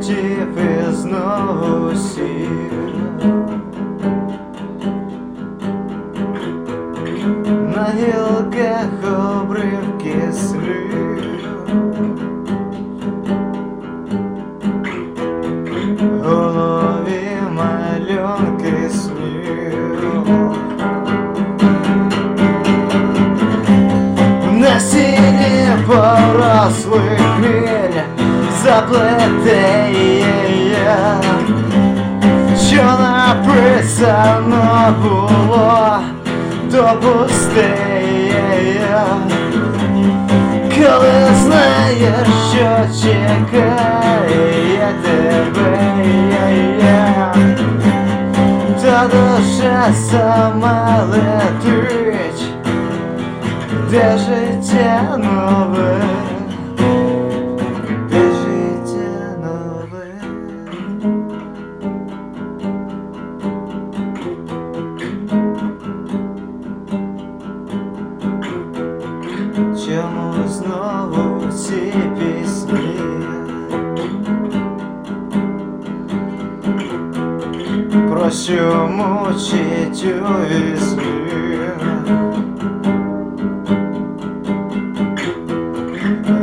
te. Заплетеє що написано було, то пустеє, коли знаєш, що чекає тебе, та душа сама летить, де життя нове, Чому знову ці пісні? Про що мучить у вісні?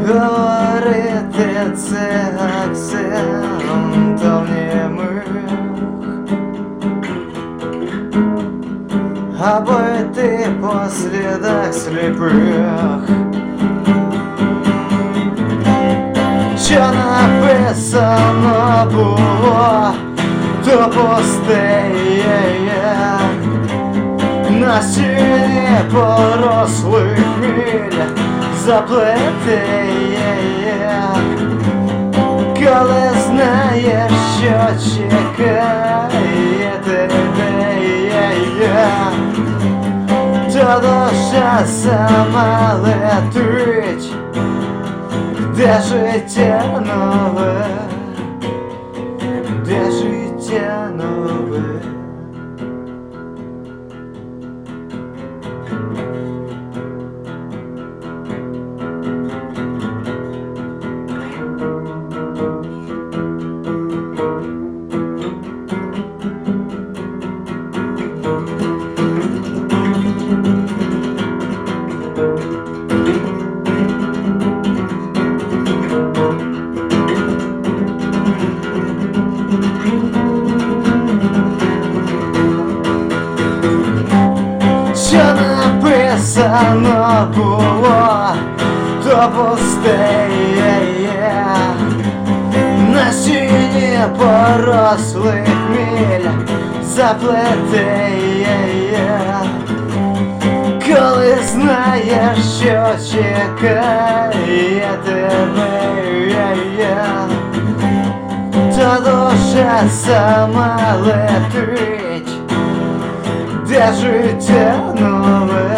Говорити це акцентом німих Або йти по слідах сліпих Написано було, то пустеє На сіні порослих міль заплетеє. Коли знаєш, що чекає тебе Та душа сама летить Где же новые? Где же новые? thank you Що написано було, то пустеє На сіні порослих міль заплетеє Коли знаєш, що чекає тебе Та душа сама летить де життя нове.